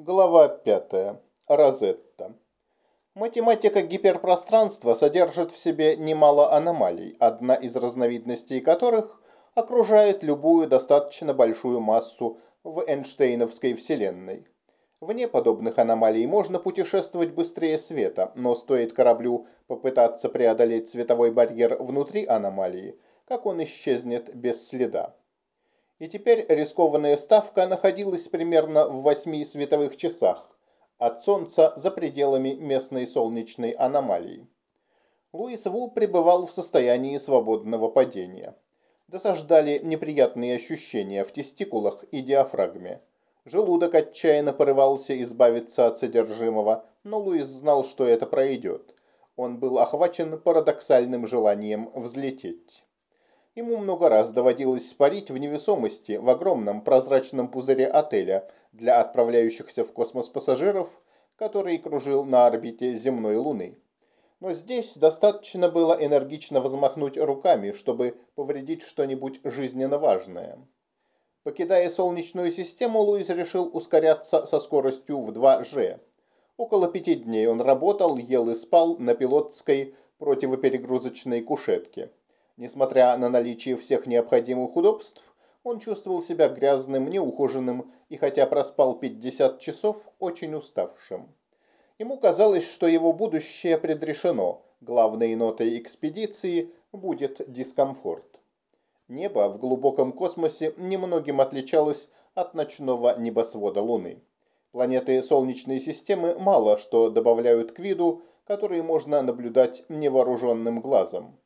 Глава 5. Розетта. Математика гиперпространства содержит в себе немало аномалий, одна из разновидностей которых окружает любую достаточно большую массу в Эйнштейновской вселенной. Вне подобных аномалий можно путешествовать быстрее света, но стоит кораблю попытаться преодолеть световой барьер внутри аномалии, как он исчезнет без следа. И теперь рискованная ставка находилась примерно в восьми световых часах от Солнца за пределами местной солнечной аномалии. Луис Ву пребывал в состоянии свободного падения. Досаждали неприятные ощущения в тестикулах и диафрагме. Желудок отчаянно порывался избавиться от содержимого, но Луис знал, что это пройдет. Он был охвачен парадоксальным желанием взлететь. Ему много раз доводилось парить в невесомости в огромном прозрачном пузыре отеля для отправляющихся в космос пассажиров, который кружил на орбите земной Луны. Но здесь достаточно было энергично взмахнуть руками, чтобы повредить что-нибудь жизненно важное. Покидая Солнечную систему, Луис решил ускоряться со скоростью в 2G. Около пяти дней он работал, ел и спал на пилотской противоперегрузочной кушетке. Несмотря на наличие всех необходимых удобств, он чувствовал себя грязным, неухоженным и, хотя проспал 50 часов, очень уставшим. Ему казалось, что его будущее предрешено, главной нотой экспедиции будет дискомфорт. Небо в глубоком космосе немногим отличалось от ночного небосвода Луны. Планеты Солнечной системы мало что добавляют к виду, который можно наблюдать невооруженным глазом.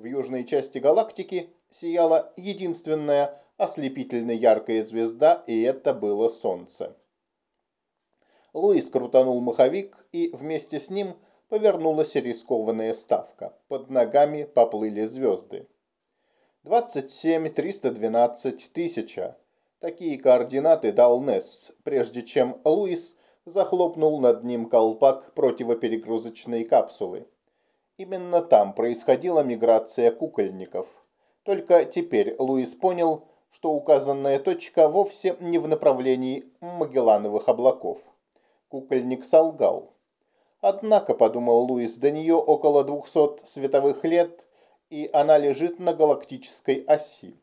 В южной части галактики сияла единственная ослепительно яркая звезда, и это было Солнце. Луис крутанул маховик, и вместе с ним повернулась рискованная ставка. Под ногами поплыли звезды. 27, 312, 1000. Такие координаты дал Несс, прежде чем Луис захлопнул над ним колпак противоперегрузочной капсулы. Именно там происходила миграция кукольников. Только теперь Луис понял, что указанная точка вовсе не в направлении Магеллановых облаков. Кукольник солгал. Однако, подумал Луис, до нее около 200 световых лет, и она лежит на галактической оси.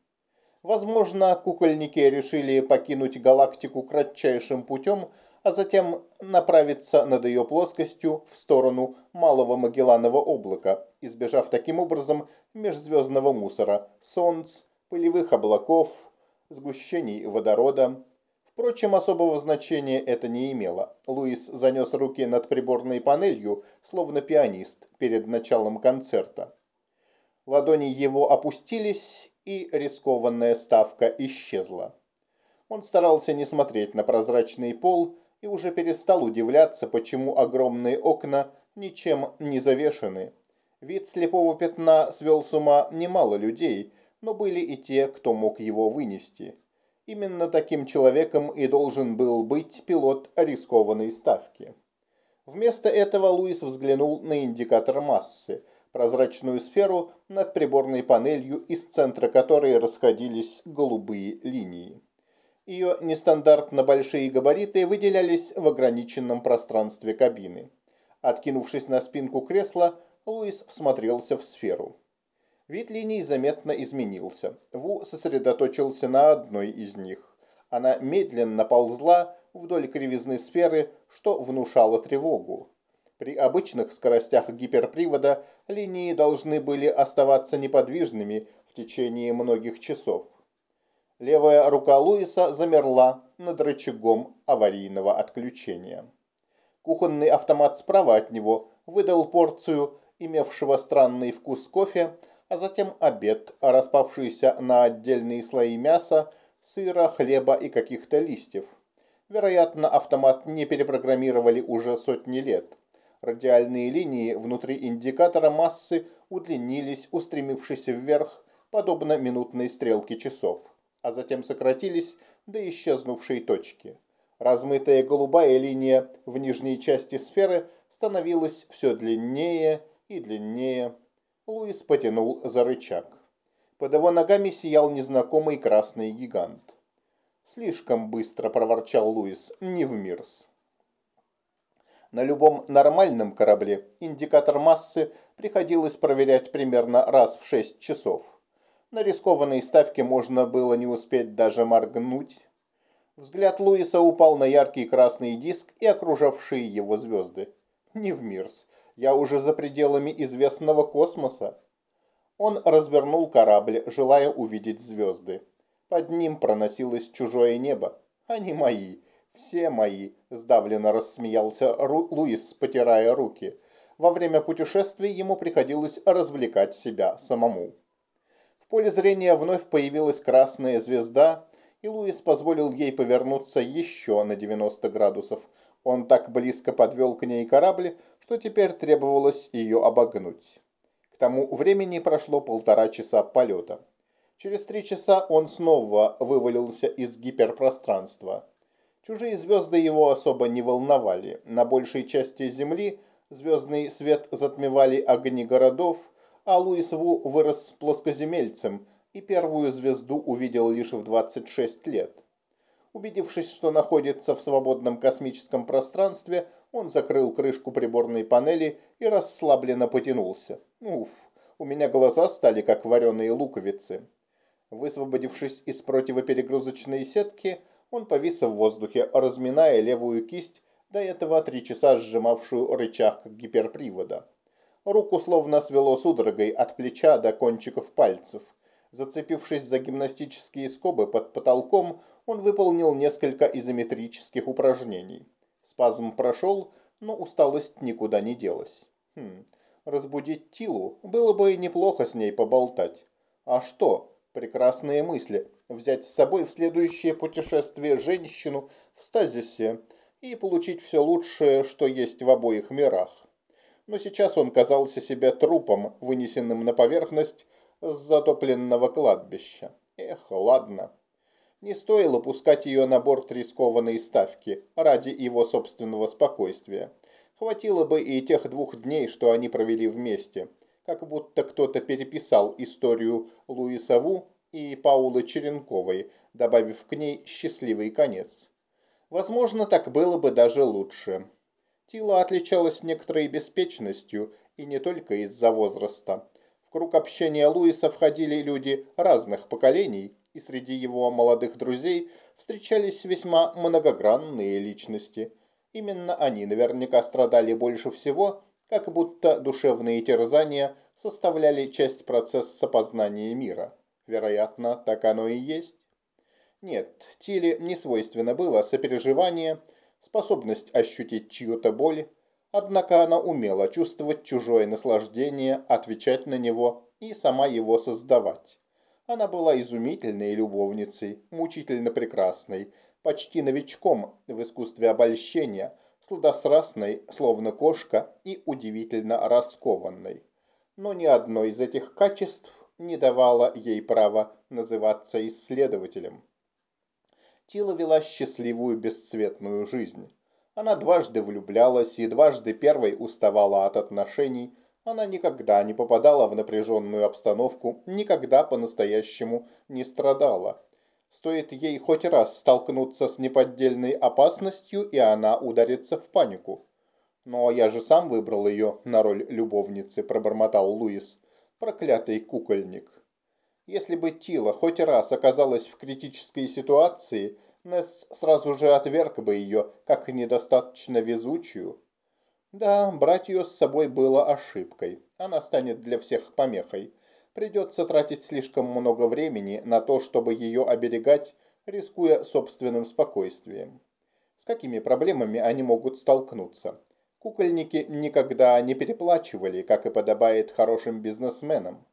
Возможно, кукольники решили покинуть галактику кратчайшим путем – а затем направиться над ее плоскостью в сторону Малого Магелланова облака, избежав таким образом межзвездного мусора, солнц, пылевых облаков, сгущений водорода. Впрочем, особого значения это не имело. Луис занес руки над приборной панелью, словно пианист, перед началом концерта. Ладони его опустились, и рискованная ставка исчезла. Он старался не смотреть на прозрачный пол, и уже перестал удивляться, почему огромные окна ничем не завешены. Вид слепого пятна свел с ума немало людей, но были и те, кто мог его вынести. Именно таким человеком и должен был быть пилот рискованной ставки. Вместо этого Луис взглянул на индикатор массы, прозрачную сферу над приборной панелью, из центра которой расходились голубые линии. Ее нестандартно большие габариты выделялись в ограниченном пространстве кабины. Откинувшись на спинку кресла, Луис всмотрелся в сферу. Вид линий заметно изменился. Ву сосредоточился на одной из них. Она медленно ползла вдоль кривизны сферы, что внушало тревогу. При обычных скоростях гиперпривода линии должны были оставаться неподвижными в течение многих часов. Левая рука Луиса замерла над рычагом аварийного отключения. Кухонный автомат справа от него выдал порцию имевшего странный вкус кофе, а затем обед, распавшийся на отдельные слои мяса, сыра, хлеба и каких-то листьев. Вероятно, автомат не перепрограммировали уже сотни лет. Радиальные линии внутри индикатора массы удлинились, устремившись вверх, подобно минутной стрелке часов а затем сократились до исчезнувшей точки. Размытая голубая линия в нижней части сферы становилась все длиннее и длиннее. Луис потянул за рычаг. Под его ногами сиял незнакомый красный гигант. Слишком быстро проворчал Луис, не в мирс. На любом нормальном корабле индикатор массы приходилось проверять примерно раз в 6 часов. На рискованной ставке можно было не успеть даже моргнуть. Взгляд Луиса упал на яркий красный диск и окружавшие его звезды. Не в мирс. Я уже за пределами известного космоса. Он развернул корабль, желая увидеть звезды. Под ним проносилось чужое небо. Они мои. «Все мои», – сдавленно рассмеялся Ру Луис, потирая руки. Во время путешествий ему приходилось развлекать себя самому. Поле зрения вновь появилась красная звезда, и Луис позволил ей повернуться еще на 90 градусов. Он так близко подвел к ней корабль, что теперь требовалось ее обогнуть. К тому времени прошло полтора часа полета. Через три часа он снова вывалился из гиперпространства. Чужие звезды его особо не волновали. На большей части Земли звездный свет затмевали огни городов, а Луис Ву вырос плоскоземельцем и первую звезду увидел лишь в 26 лет. Убедившись, что находится в свободном космическом пространстве, он закрыл крышку приборной панели и расслабленно потянулся. Уф, у меня глаза стали как вареные луковицы. Высвободившись из противоперегрузочной сетки, он повис в воздухе, разминая левую кисть, до этого три часа сжимавшую рычаг гиперпривода. Руку словно свело судорогой от плеча до кончиков пальцев. Зацепившись за гимнастические скобы под потолком, он выполнил несколько изометрических упражнений. Спазм прошел, но усталость никуда не делась. Хм, разбудить Тилу было бы неплохо с ней поболтать. А что? Прекрасные мысли взять с собой в следующее путешествие женщину в стазисе и получить все лучшее, что есть в обоих мирах. Но сейчас он казался себе трупом, вынесенным на поверхность с затопленного кладбища. Эх, ладно. Не стоило пускать ее на борт рискованной ставки ради его собственного спокойствия. Хватило бы и тех двух дней, что они провели вместе. Как будто кто-то переписал историю Луиса и Паулы Черенковой, добавив к ней счастливый конец. Возможно, так было бы даже лучше. Тила отличалась некоторой беспечностью, и не только из-за возраста. В круг общения Луиса входили люди разных поколений, и среди его молодых друзей встречались весьма многогранные личности. Именно они наверняка страдали больше всего, как будто душевные терзания составляли часть процесса познания мира. Вероятно, так оно и есть. Нет, Тиле не свойственно было сопереживание, способность ощутить чью-то боль, однако она умела чувствовать чужое наслаждение, отвечать на него и сама его создавать. Она была изумительной любовницей, мучительно прекрасной, почти новичком в искусстве обольщения, сладострастной, словно кошка, и удивительно раскованной. Но ни одно из этих качеств не давала ей права называться исследователем. Тила вела счастливую бесцветную жизнь. Она дважды влюблялась и дважды первой уставала от отношений. Она никогда не попадала в напряженную обстановку, никогда по-настоящему не страдала. Стоит ей хоть раз столкнуться с неподдельной опасностью, и она ударится в панику. «Но я же сам выбрал ее на роль любовницы», – пробормотал Луис проклятый кукольник. Если бы Тила хоть раз оказалась в критической ситуации, Несс сразу же отверг бы ее, как недостаточно везучую. Да, брать ее с собой было ошибкой. Она станет для всех помехой. Придется тратить слишком много времени на то, чтобы ее оберегать, рискуя собственным спокойствием. С какими проблемами они могут столкнуться? Кукольники никогда не переплачивали, как и подобает хорошим бизнесменам.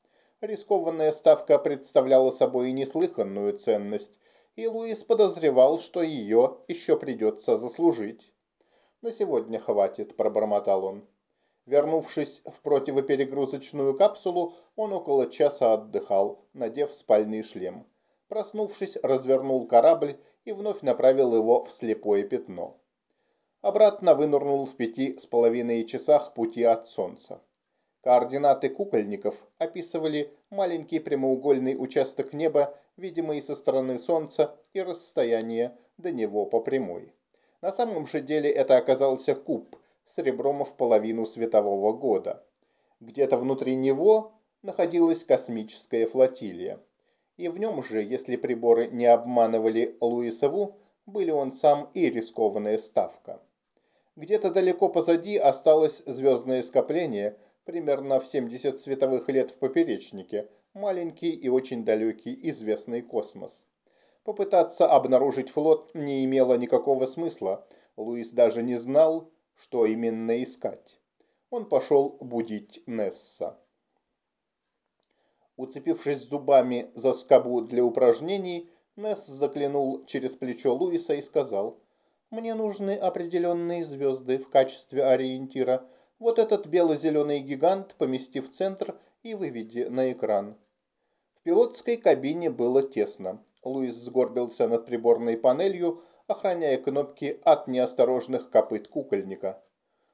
Рискованная ставка представляла собой неслыханную ценность, и Луис подозревал, что ее еще придется заслужить. «На сегодня хватит», – пробормотал он. Вернувшись в противоперегрузочную капсулу, он около часа отдыхал, надев спальный шлем. Проснувшись, развернул корабль и вновь направил его в слепое пятно обратно вынырнул в пяти с половиной часах пути от Солнца. Координаты кукольников описывали маленький прямоугольный участок неба видимый со стороны Солнца, и расстояние до него по прямой. На самом же деле это оказался куб с ребром в половину светового года. Где-то внутри него находилась космическая флотилия. И в нем же, если приборы не обманывали Луисову, были он сам и рискованная ставка. Где-то далеко позади осталось звездное скопление, примерно в 70 световых лет в поперечнике, маленький и очень далекий известный космос. Попытаться обнаружить флот не имело никакого смысла. Луис даже не знал, что именно искать. Он пошел будить Несса. Уцепившись зубами за скобу для упражнений, Несс заглянул через плечо Луиса и сказал, «Мне нужны определенные звезды в качестве ориентира. Вот этот бело-зеленый гигант помести в центр и выведи на экран». В пилотской кабине было тесно. Луис сгорбился над приборной панелью, охраняя кнопки от неосторожных копыт кукольника.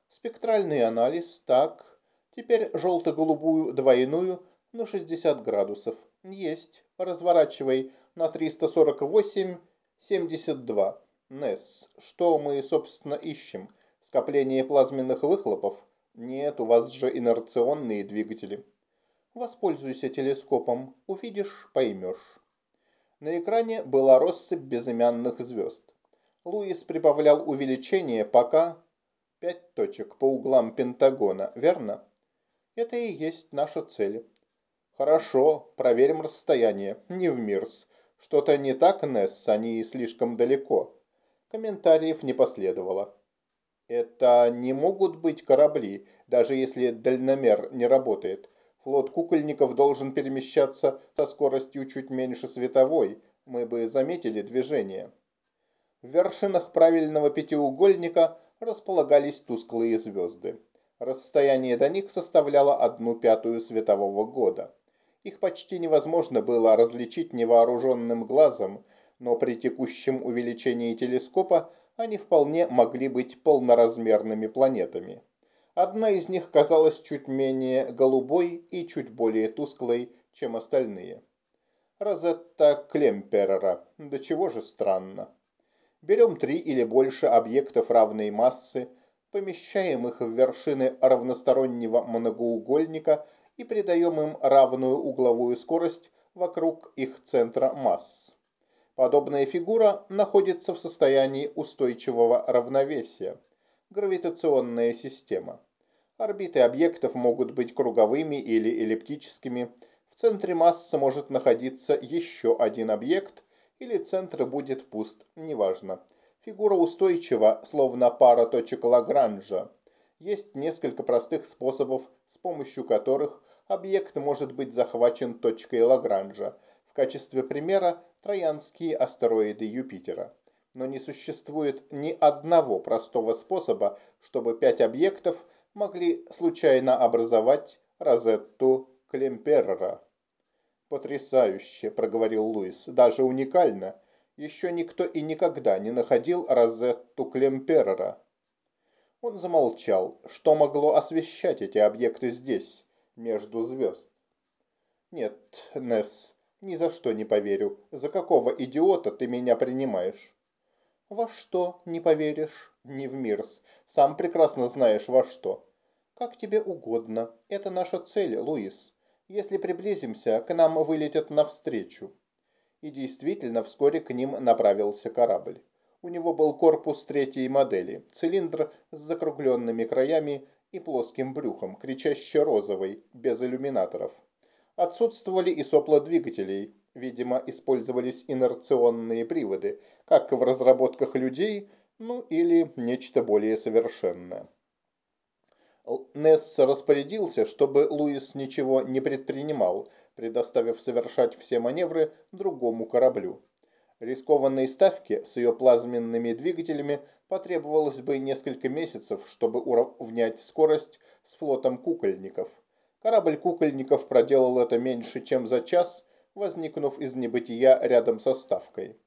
Спектральный анализ, так. Теперь желто-голубую двойную на 60 градусов. Есть. Разворачивай на 348-72. Несс, что мы, собственно, ищем? Скопление плазменных выхлопов? Нет, у вас же инерционные двигатели. Воспользуйся телескопом. Увидишь, поймешь. На экране была россыпь безымянных звезд. Луис прибавлял увеличение, пока... Пять точек по углам Пентагона, верно? Это и есть наша цель. Хорошо, проверим расстояние. Не в Мирс. Что-то не так, Несс, они слишком далеко. Комментариев не последовало. Это не могут быть корабли, даже если дальномер не работает. Флот кукольников должен перемещаться со скоростью чуть меньше световой. Мы бы заметили движение. В вершинах правильного пятиугольника располагались тусклые звезды. Расстояние до них составляло одну пятую светового года. Их почти невозможно было различить невооруженным глазом, но при текущем увеличении телескопа они вполне могли быть полноразмерными планетами. Одна из них казалась чуть менее голубой и чуть более тусклой, чем остальные. Розетта Клемперера. Да чего же странно. Берем три или больше объектов равной массы, помещаем их в вершины равностороннего многоугольника – и придаем им равную угловую скорость вокруг их центра масс. Подобная фигура находится в состоянии устойчивого равновесия. Гравитационная система. Орбиты объектов могут быть круговыми или эллиптическими. В центре массы может находиться еще один объект, или центр будет пуст, неважно. Фигура устойчива, словно пара точек Лагранжа. Есть несколько простых способов, с помощью которых объект может быть захвачен точкой Лагранжа. В качестве примера троянские астероиды Юпитера. Но не существует ни одного простого способа, чтобы пять объектов могли случайно образовать Розетту Клемперера. «Потрясающе», — проговорил Луис, — «даже уникально. Еще никто и никогда не находил Розетту Клемперера». Он замолчал. Что могло освещать эти объекты здесь? между звезд. Нет, Несс, ни за что не поверю. За какого идиота ты меня принимаешь? Во что не поверишь? Не в Мирс. Сам прекрасно знаешь во что. Как тебе угодно. Это наша цель, Луис. Если приблизимся, к нам вылетят навстречу. И действительно, вскоре к ним направился корабль. У него был корпус третьей модели, цилиндр с закругленными краями и плоским брюхом, кричаще розовый, без иллюминаторов. Отсутствовали и сопла двигателей, видимо, использовались инерционные приводы, как в разработках людей, ну или нечто более совершенное. Несс распорядился, чтобы Луис ничего не предпринимал, предоставив совершать все маневры другому кораблю. Рискованной ставке с ее плазменными двигателями потребовалось бы несколько месяцев, чтобы уравнять скорость с флотом кукольников. Корабль кукольников проделал это меньше, чем за час, возникнув из небытия рядом со ставкой.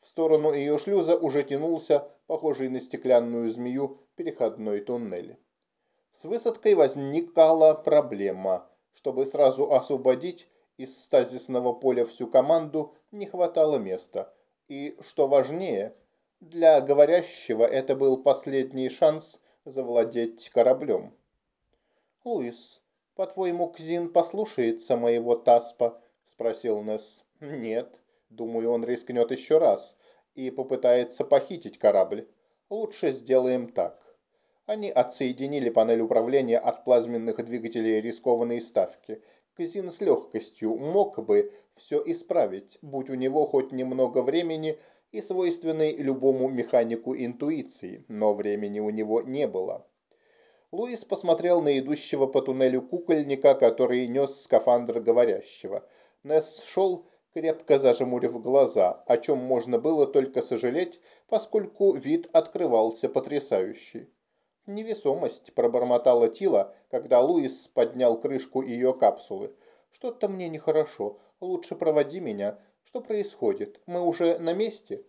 В сторону ее шлюза уже тянулся, похожий на стеклянную змею, переходной туннель. С высадкой возникала проблема. Чтобы сразу освободить Из стазисного поля всю команду не хватало места. И, что важнее, для говорящего это был последний шанс завладеть кораблем. «Луис, по-твоему, Кзин послушается моего Таспа?» – спросил Несс. «Нет. Думаю, он рискнет еще раз и попытается похитить корабль. Лучше сделаем так. Они отсоединили панель управления от плазменных двигателей рискованной ставки. Казин с легкостью мог бы все исправить, будь у него хоть немного времени и свойственной любому механику интуиции, но времени у него не было. Луис посмотрел на идущего по туннелю кукольника, который нес скафандр говорящего. Несс шел, крепко зажмурив глаза, о чем можно было только сожалеть, поскольку вид открывался потрясающий. «Невесомость», – пробормотала Тила, когда Луис поднял крышку ее капсулы. «Что-то мне нехорошо. Лучше проводи меня. Что происходит? Мы уже на месте?»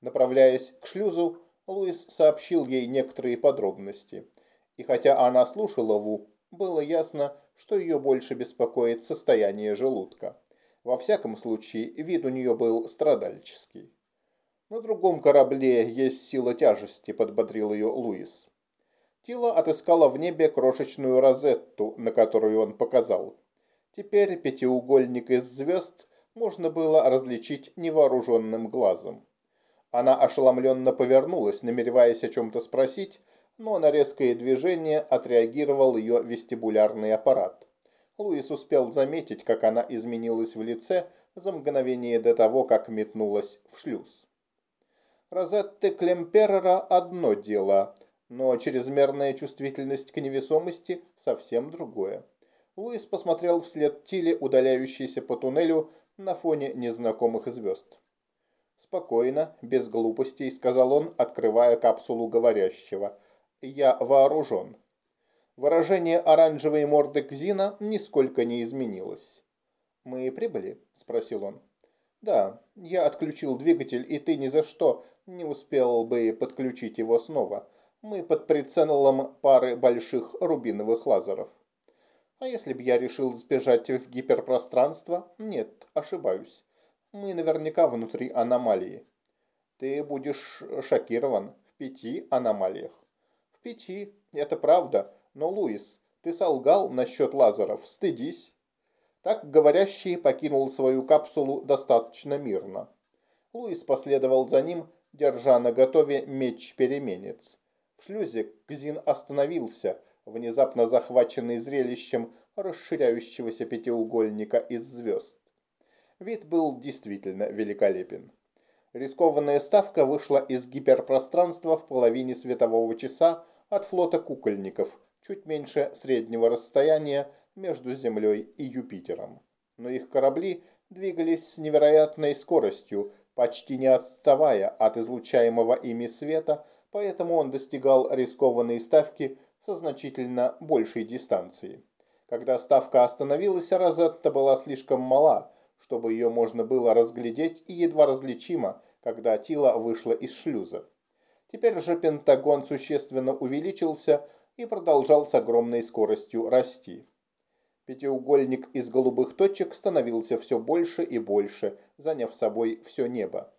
Направляясь к шлюзу, Луис сообщил ей некоторые подробности. И хотя она слушала Ву, было ясно, что ее больше беспокоит состояние желудка. Во всяком случае, вид у нее был страдальческий. «На другом корабле есть сила тяжести», – подбодрил ее Луис. Тила отыскала в небе крошечную розетту, на которую он показал. Теперь пятиугольник из звезд можно было различить невооруженным глазом. Она ошеломленно повернулась, намереваясь о чем-то спросить, но на резкое движение отреагировал ее вестибулярный аппарат. Луис успел заметить, как она изменилась в лице за мгновение до того, как метнулась в шлюз. Розетты Клемперера – одно дело – но чрезмерная чувствительность к невесомости – совсем другое. Луис посмотрел вслед Тиле, удаляющейся по туннелю на фоне незнакомых звезд. «Спокойно, без глупостей», – сказал он, открывая капсулу говорящего. «Я вооружен». Выражение оранжевой морды Кзина нисколько не изменилось. «Мы прибыли?» – спросил он. «Да, я отключил двигатель, и ты ни за что не успел бы подключить его снова. Мы под прицелом пары больших рубиновых лазеров. А если бы я решил сбежать в гиперпространство? Нет, ошибаюсь. Мы наверняка внутри аномалии. Ты будешь шокирован в пяти аномалиях. Пяти, это правда. Но, Луис, ты солгал насчет лазеров. Стыдись. Так говорящий покинул свою капсулу достаточно мирно. Луис последовал за ним, держа на готове меч-переменец. В шлюзе Кзин остановился, внезапно захваченный зрелищем расширяющегося пятиугольника из звезд. Вид был действительно великолепен. Рискованная ставка вышла из гиперпространства в половине светового часа от флота кукольников, чуть меньше среднего расстояния между Землей и Юпитером. Но их корабли двигались с невероятной скоростью, почти не отставая от излучаемого ими света поэтому он достигал рискованной ставки со значительно большей дистанции. Когда ставка остановилась, Розетта была слишком мала, чтобы ее можно было разглядеть и едва различима, когда Тила вышла из шлюза. Теперь же Пентагон существенно увеличился и продолжал с огромной скоростью расти. Пятиугольник из голубых точек становился все больше и больше, заняв собой все небо.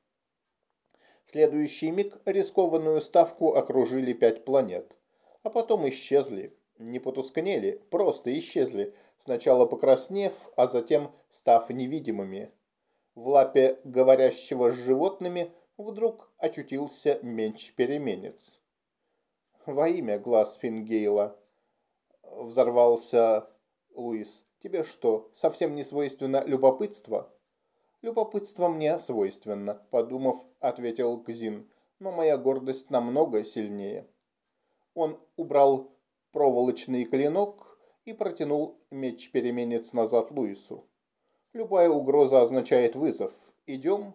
В следующий миг рискованную ставку окружили пять планет. А потом исчезли. Не потускнели, просто исчезли, сначала покраснев, а затем став невидимыми. В лапе говорящего с животными вдруг очутился менч-переменец. «Во имя глаз Фингейла!» Взорвался Луис. «Тебе что, совсем не свойственно любопытство?» «Любопытство мне свойственно», – подумав, ответил Кзин, «но моя гордость намного сильнее». Он убрал проволочный клинок и протянул меч-переменец назад Луису. «Любая угроза означает вызов. Идем?»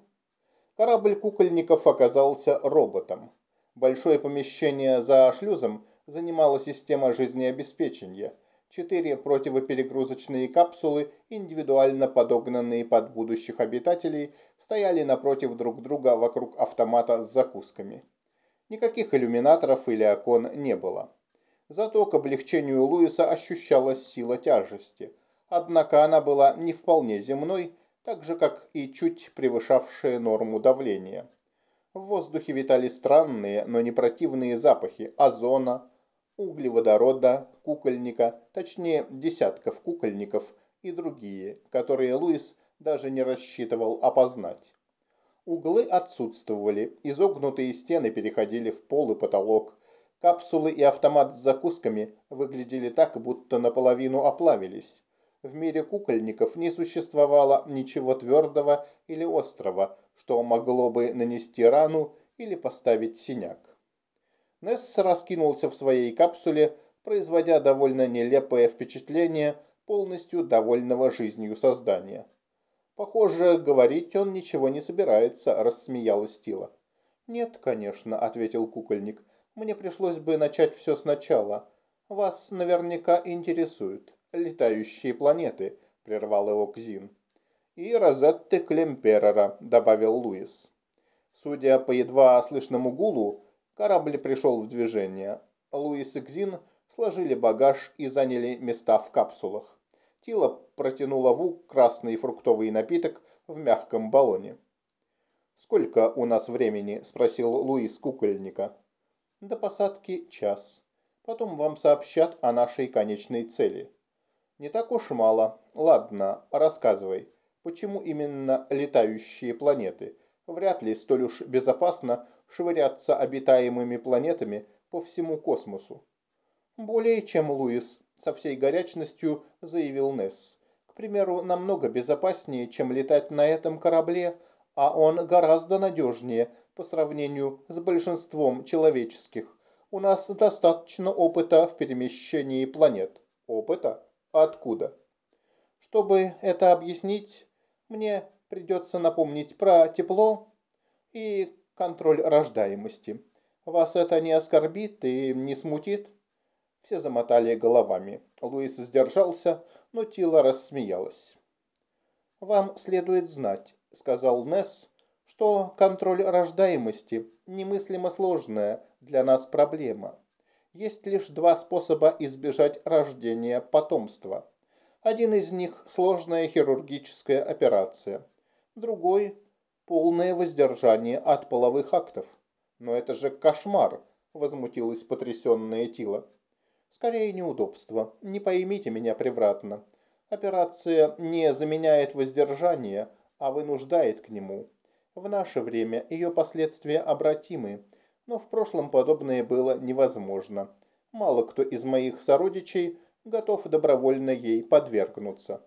Корабль кукольников оказался роботом. Большое помещение за шлюзом занимала система жизнеобеспечения – четыре противоперегрузочные капсулы, индивидуально подогнанные под будущих обитателей, стояли напротив друг друга вокруг автомата с закусками. Никаких иллюминаторов или окон не было. Зато к облегчению Луиса ощущалась сила тяжести. Однако она была не вполне земной, так же, как и чуть превышавшая норму давления. В воздухе витали странные, но не противные запахи озона, углеводорода, кукольника, точнее десятков кукольников и другие, которые Луис даже не рассчитывал опознать. Углы отсутствовали, изогнутые стены переходили в пол и потолок, капсулы и автомат с закусками выглядели так, будто наполовину оплавились. В мире кукольников не существовало ничего твердого или острого, что могло бы нанести рану или поставить синяк. Несс раскинулся в своей капсуле, производя довольно нелепое впечатление полностью довольного жизнью создания. «Похоже, говорить он ничего не собирается», – рассмеялась Тила. «Нет, конечно», – ответил кукольник. «Мне пришлось бы начать все сначала. Вас наверняка интересуют летающие планеты», – прервал его Кзин. «И Розетты Клемперера», – добавил Луис. Судя по едва слышному гулу, корабль пришел в движение. Луис и Кзин сложили багаж и заняли места в капсулах. Тила протянула Ву красный фруктовый напиток в мягком баллоне. «Сколько у нас времени?» – спросил Луис кукольника. «До посадки час. Потом вам сообщат о нашей конечной цели». «Не так уж мало. Ладно, рассказывай, почему именно летающие планеты? Вряд ли столь уж безопасно швыряться обитаемыми планетами по всему космосу». «Более чем, Луис», – со всей горячностью заявил Несс. «К примеру, намного безопаснее, чем летать на этом корабле, а он гораздо надежнее по сравнению с большинством человеческих. У нас достаточно опыта в перемещении планет». «Опыта? Откуда?» Чтобы это объяснить, мне придется напомнить про тепло и контроль рождаемости. Вас это не оскорбит и не смутит? Все замотали головами. Луис сдержался, но Тила рассмеялась. «Вам следует знать», — сказал Несс, «что контроль рождаемости – немыслимо сложная для нас проблема. Есть лишь два способа избежать рождения потомства. Один из них – сложная хирургическая операция. Другой – полное воздержание от половых актов. Но это же кошмар, возмутилась потрясенная Тила. Скорее неудобство. Не поймите меня превратно. Операция не заменяет воздержание, а вынуждает к нему. В наше время ее последствия обратимы, но в прошлом подобное было невозможно. Мало кто из моих сородичей готов добровольно ей подвергнуться.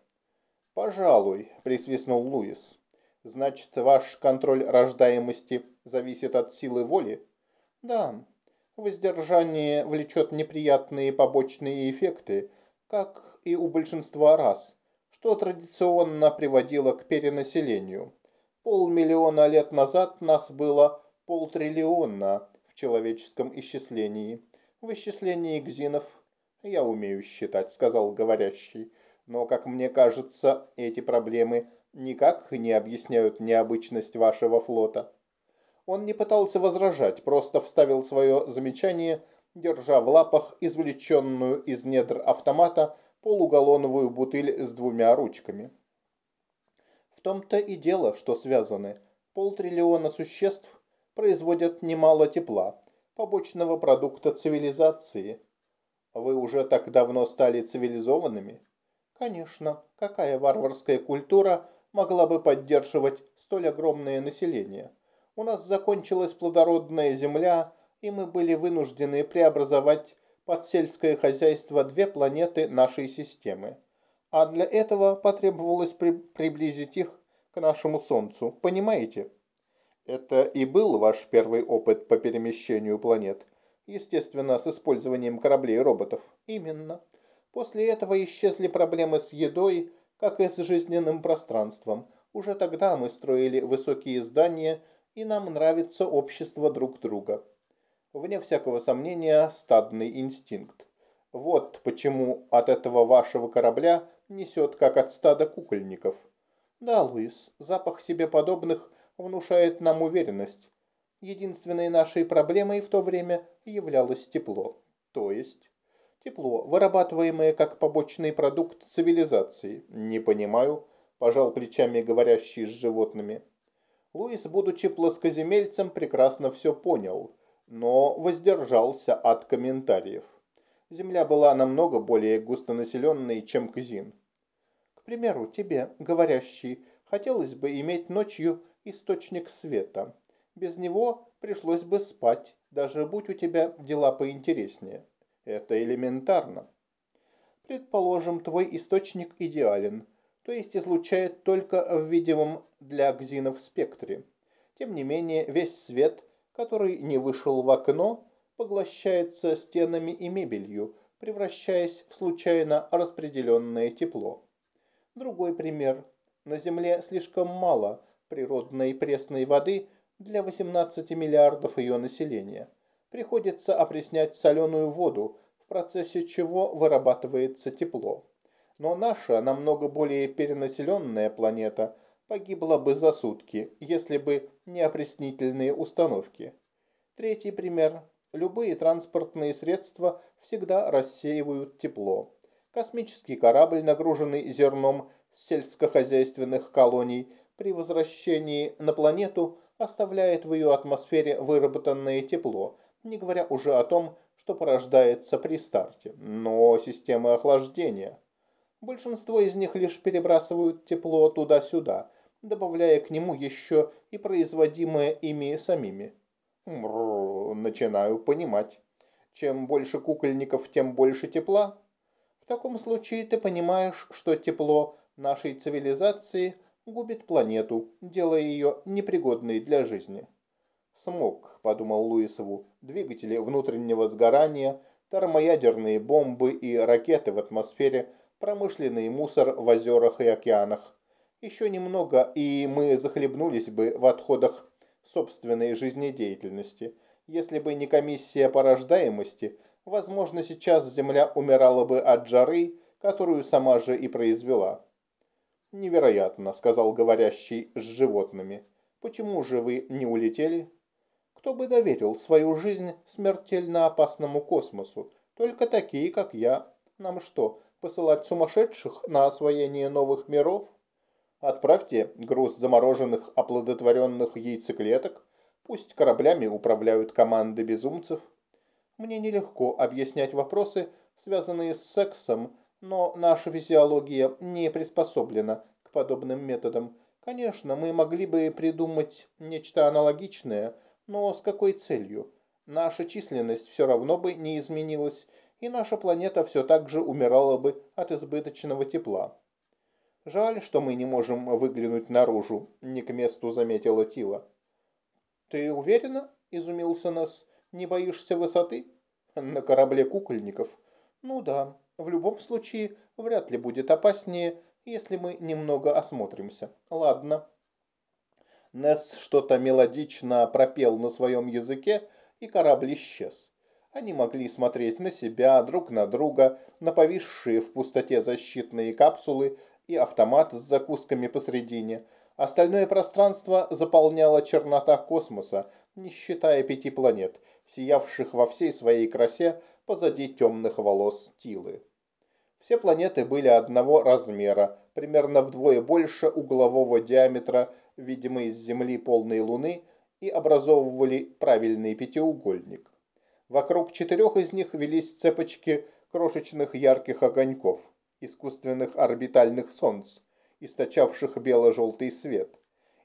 «Пожалуй», – присвистнул Луис. «Значит, ваш контроль рождаемости зависит от силы воли?» «Да, Воздержание влечет неприятные побочные эффекты, как и у большинства рас, что традиционно приводило к перенаселению. Полмиллиона лет назад нас было полтриллиона в человеческом исчислении. В исчислении гзинов я умею считать, сказал говорящий, но, как мне кажется, эти проблемы никак не объясняют необычность вашего флота. Он не пытался возражать, просто вставил свое замечание, держа в лапах извлеченную из недр автомата полугаллоновую бутыль с двумя ручками. В том-то и дело, что связаны. Полтриллиона существ производят немало тепла, побочного продукта цивилизации. Вы уже так давно стали цивилизованными? Конечно, какая варварская культура могла бы поддерживать столь огромное население? У нас закончилась плодородная земля, и мы были вынуждены преобразовать под сельское хозяйство две планеты нашей системы. А для этого потребовалось при приблизить их к нашему Солнцу. Понимаете? Это и был ваш первый опыт по перемещению планет. Естественно, с использованием кораблей и роботов. Именно. После этого исчезли проблемы с едой, как и с жизненным пространством. Уже тогда мы строили высокие здания и нам нравится общество друг друга. Вне всякого сомнения, стадный инстинкт. Вот почему от этого вашего корабля несет, как от стада кукольников. Да, Луис, запах себе подобных внушает нам уверенность. Единственной нашей проблемой в то время являлось тепло. То есть, Тепло, вырабатываемое как побочный продукт цивилизации. Не понимаю, пожал плечами говорящий с животными. Луис, будучи плоскоземельцем, прекрасно все понял, но воздержался от комментариев. Земля была намного более густонаселенной, чем Кзин. Примеру, тебе, говорящий, хотелось бы иметь ночью источник света. Без него пришлось бы спать, даже будь у тебя дела поинтереснее. Это элементарно. Предположим, твой источник идеален, то есть излучает только в видимом для гзинов спектре. Тем не менее, весь свет, который не вышел в окно, поглощается стенами и мебелью, превращаясь в случайно распределенное тепло. Другой пример. На Земле слишком мало природной пресной воды для 18 миллиардов ее населения. Приходится опреснять соленую воду, в процессе чего вырабатывается тепло. Но наша, намного более перенаселенная планета погибла бы за сутки, если бы не опреснительные установки. Третий пример. Любые транспортные средства всегда рассеивают тепло. Космический корабль, нагруженный зерном сельскохозяйственных колоний, при возвращении на планету оставляет в ее атмосфере выработанное тепло, не говоря уже о том, что порождается при старте. Но системы охлаждения. Большинство из них лишь перебрасывают тепло туда-сюда, добавляя к нему еще и производимое ими самими. Мррр, начинаю понимать. Чем больше кукольников, тем больше тепла. Таком случае ты понимаешь, что тепло нашей цивилизации – губит планету, делая ее непригодной для жизни. Смог, подумал Луисову, двигатели внутреннего сгорания, термоядерные бомбы и ракеты в атмосфере, промышленный мусор в озерах и океанах. Еще немного, и мы захлебнулись бы в отходах собственной жизнедеятельности. Если бы не комиссия по рождаемости, возможно, сейчас Земля умирала бы от жары, которую сама же и произвела. «Невероятно», — сказал говорящий с животными. «Почему же вы не улетели?» «Кто бы доверил свою жизнь смертельно опасному космосу? Только такие, как я. Нам что, посылать сумасшедших на освоение новых миров?» «Отправьте груз замороженных оплодотворенных яйцеклеток. Пусть кораблями управляют команды безумцев». Мне нелегко объяснять вопросы, связанные с сексом, но наша физиология не приспособлена к подобным методам. Конечно, мы могли бы придумать нечто аналогичное, но с какой целью? Наша численность все равно бы не изменилась, и наша планета все так же умирала бы от избыточного тепла. Жаль, что мы не можем выглянуть наружу, не к месту заметила Тила. Ты уверена? Изумился нас. Не боишься высоты? На корабле кукольников? Ну да, в любом случае, вряд ли будет опаснее, если мы немного осмотримся. Ладно. Несс что-то мелодично пропел на своем языке, и корабль исчез. Они могли смотреть на себя, друг на друга, на повисшие в пустоте защитные капсулы и автомат с закусками посредине. Остальное пространство заполняла чернота космоса, не считая пяти планет, сиявших во всей своей красе позади темных волос Тилы. Все планеты были одного размера, примерно вдвое больше углового диаметра видимой с Земли полной Луны и образовывали правильный пятиугольник. Вокруг четырех из них велись цепочки крошечных ярких огоньков, искусственных орбитальных солнц, источавших бело-желтый свет.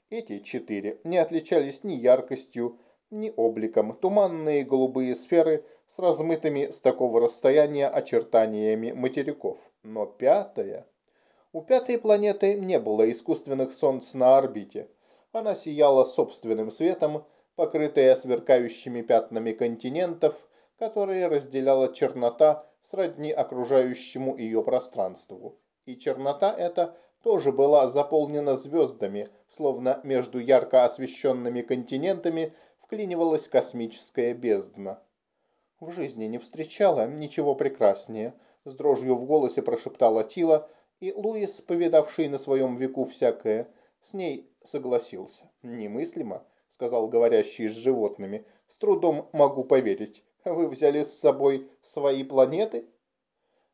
Эти четыре не отличались ни яркостью, ни обликом. Туманные голубые сферы – с размытыми с такого расстояния очертаниями материков. Но пятая... У пятой планеты не было искусственных солнц на орбите. Она сияла собственным светом, покрытая сверкающими пятнами континентов, которые разделяла чернота сродни окружающему ее пространству. И чернота эта тоже была заполнена звездами, словно между ярко освещенными континентами вклинивалась космическая бездна. В жизни не встречала ничего прекраснее. С дрожью в голосе прошептала Тила, и Луис, повидавший на своем веку всякое, с ней согласился. «Немыслимо», — сказал говорящий с животными. «С трудом могу поверить. Вы взяли с собой свои планеты?»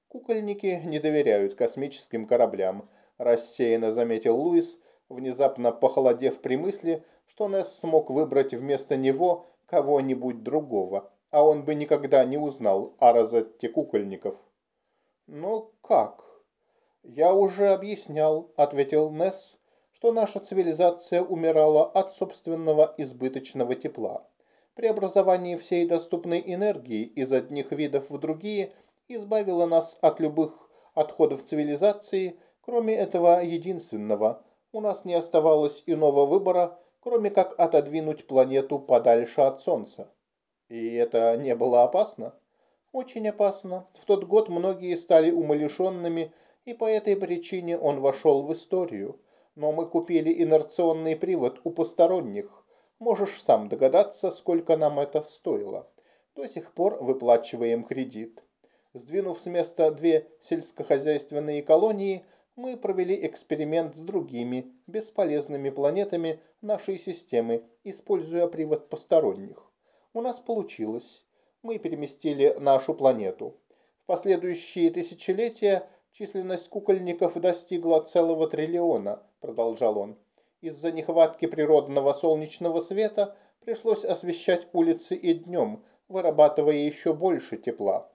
Кукольники не доверяют космическим кораблям, рассеянно заметил Луис, внезапно похолодев при мысли, что Несс смог выбрать вместо него кого-нибудь другого, а он бы никогда не узнал о Розетте кукольников. «Ну как?» «Я уже объяснял», — ответил Несс, что наша цивилизация умирала от собственного избыточного тепла. Преобразование всей доступной энергии из одних видов в другие избавило нас от любых отходов цивилизации, кроме этого единственного. У нас не оставалось иного выбора, кроме как отодвинуть планету подальше от Солнца. И это не было опасно? Очень опасно. В тот год многие стали умалишенными, и по этой причине он вошел в историю но мы купили инерционный привод у посторонних. Можешь сам догадаться, сколько нам это стоило. До сих пор выплачиваем кредит. Сдвинув с места две сельскохозяйственные колонии, мы провели эксперимент с другими бесполезными планетами нашей системы, используя привод посторонних. У нас получилось. Мы переместили нашу планету. В последующие тысячелетия численность кукольников достигла целого триллиона – продолжал он. Из-за нехватки природного солнечного света пришлось освещать улицы и днем, вырабатывая еще больше тепла.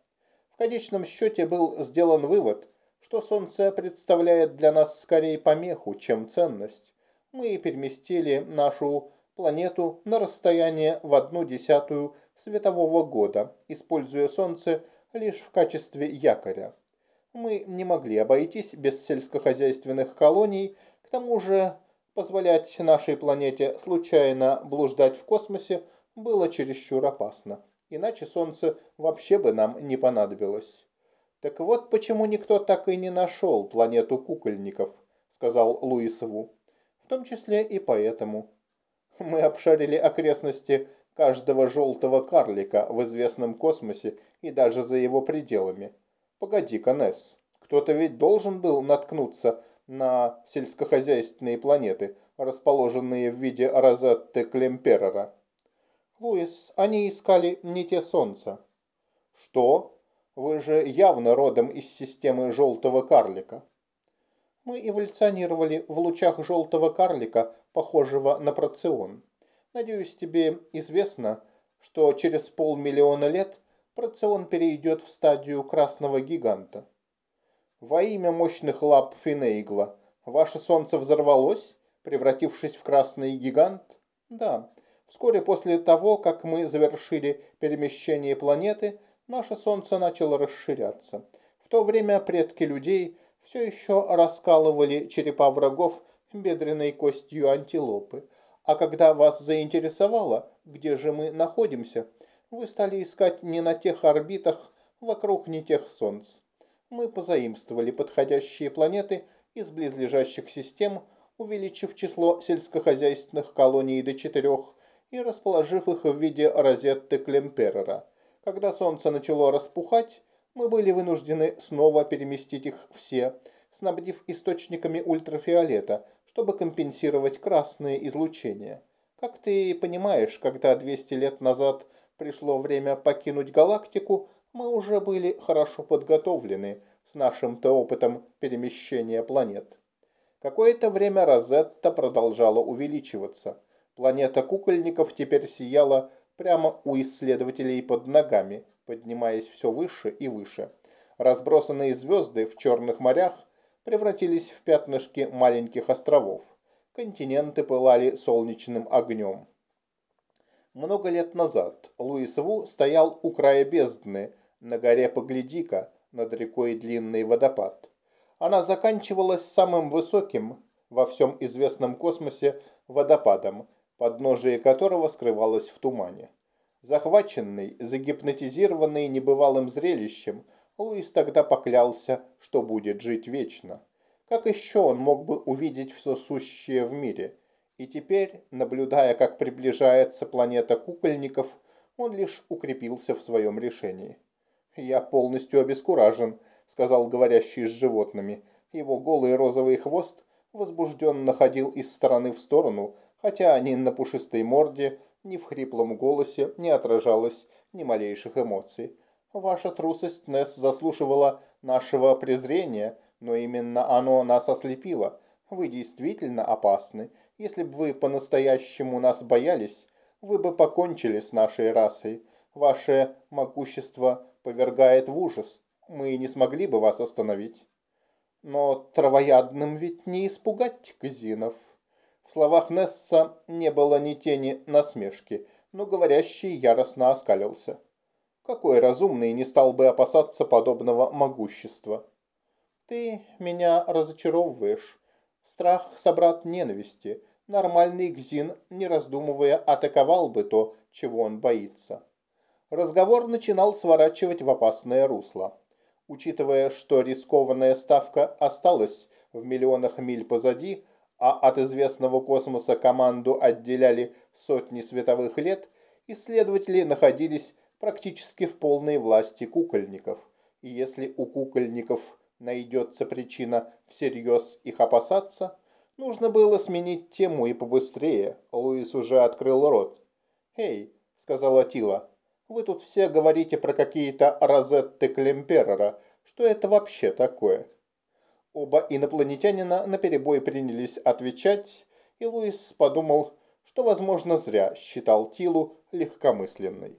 В конечном счете был сделан вывод, что Солнце представляет для нас скорее помеху, чем ценность. Мы переместили нашу планету на расстояние в одну десятую светового года, используя Солнце лишь в качестве якоря. Мы не могли обойтись без сельскохозяйственных колоний к тому же, позволять нашей планете случайно блуждать в космосе было чересчур опасно. Иначе Солнце вообще бы нам не понадобилось. Так вот почему никто так и не нашел планету кукольников, сказал Луисову. В том числе и поэтому. Мы обшарили окрестности каждого желтого карлика в известном космосе и даже за его пределами. Погоди-ка, Несс, кто-то ведь должен был наткнуться на сельскохозяйственные планеты, расположенные в виде Розетты Клемперера. Луис, они искали не те солнца. Что? Вы же явно родом из системы желтого карлика. Мы эволюционировали в лучах желтого карлика, похожего на процион. Надеюсь, тебе известно, что через полмиллиона лет процион перейдет в стадию красного гиганта. Во имя мощных лап Финейгла, ваше солнце взорвалось, превратившись в красный гигант? Да. Вскоре после того, как мы завершили перемещение планеты, наше солнце начало расширяться. В то время предки людей все еще раскалывали черепа врагов бедренной костью антилопы. А когда вас заинтересовало, где же мы находимся, вы стали искать не на тех орбитах, вокруг не тех солнц мы позаимствовали подходящие планеты из близлежащих систем, увеличив число сельскохозяйственных колоний до четырех и расположив их в виде розетты Клемперера. Когда Солнце начало распухать, мы были вынуждены снова переместить их все, снабдив источниками ультрафиолета, чтобы компенсировать красное излучение. Как ты понимаешь, когда 200 лет назад пришло время покинуть галактику, мы уже были хорошо подготовлены с нашим-то опытом перемещения планет. Какое-то время Розетта продолжала увеличиваться. Планета кукольников теперь сияла прямо у исследователей под ногами, поднимаясь все выше и выше. Разбросанные звезды в черных морях превратились в пятнышки маленьких островов. Континенты пылали солнечным огнем. Много лет назад Луис Ву стоял у края бездны, на горе погляди-ка, над рекой длинный водопад. Она заканчивалась самым высоким во всем известном космосе водопадом, подножие которого скрывалось в тумане. Захваченный, загипнотизированный небывалым зрелищем, Луис тогда поклялся, что будет жить вечно. Как еще он мог бы увидеть все сущее в мире? И теперь, наблюдая, как приближается планета кукольников, он лишь укрепился в своем решении. «Я полностью обескуражен», — сказал говорящий с животными. Его голый розовый хвост возбужденно ходил из стороны в сторону, хотя ни на пушистой морде, ни в хриплом голосе не отражалось ни малейших эмоций. Ваша трусость, Несс, заслуживала нашего презрения, но именно оно нас ослепило. Вы действительно опасны. Если бы вы по-настоящему нас боялись, вы бы покончили с нашей расой. Ваше могущество повергает в ужас. Мы не смогли бы вас остановить. Но травоядным ведь не испугать кзинов. В словах Несса не было ни тени насмешки, но говорящий яростно оскалился. Какой разумный не стал бы опасаться подобного могущества? Ты меня разочаровываешь. Страх – собрат ненависти. Нормальный Гзин, не раздумывая, атаковал бы то, чего он боится. Разговор начинал сворачивать в опасное русло. Учитывая, что рискованная ставка осталась в миллионах миль позади, а от известного космоса команду отделяли сотни световых лет, исследователи находились практически в полной власти кукольников. И если у кукольников найдется причина всерьез их опасаться, нужно было сменить тему и побыстрее. Луис уже открыл рот. «Эй», — сказала Тила, — «вы тут все говорите про какие-то розетты Клемперера. Что это вообще такое?» Оба инопланетянина наперебой принялись отвечать, и Луис подумал, что, возможно, зря считал Тилу легкомысленной.